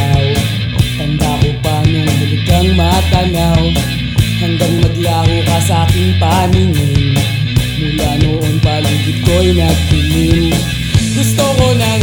ikaw Tanda ko pa nung muli kang matanaw Hanggang maglaho ka sa aking paningin. Mula noon paligid ko'y nagtinim Gusto ko nang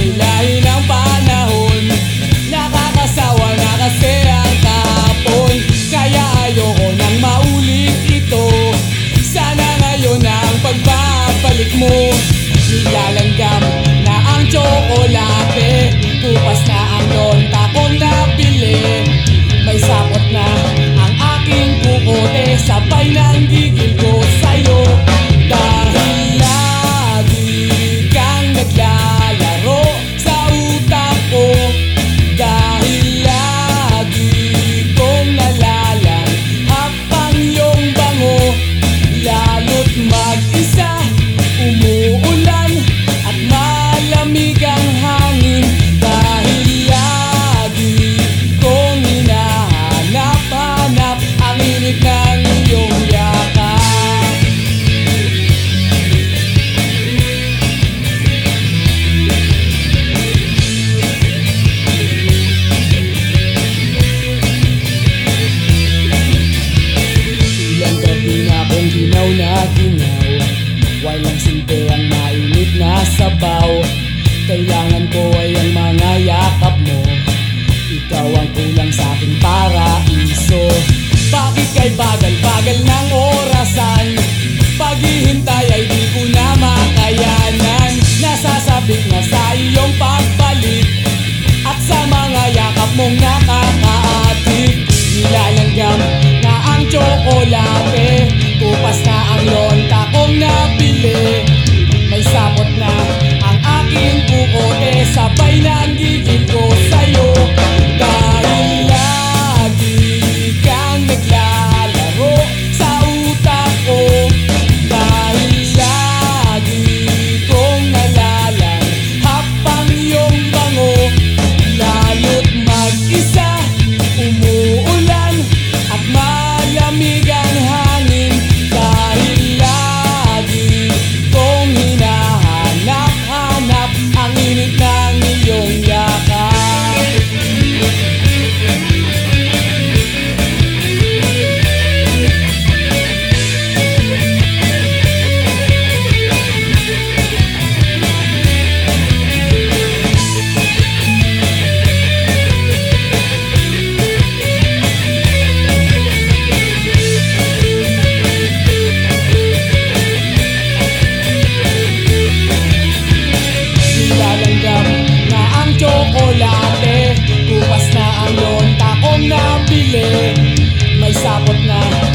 Walang silbi ang mainit na sabaw. Kailangan ko ay ang mga yakap mo. Ikaw ang kulang sa akin para iso Bakit kay bagal-bagal ng orasan? Paghihintay ay di ko tsokolate Kupas na ang lonta kong nabili. May sapot na.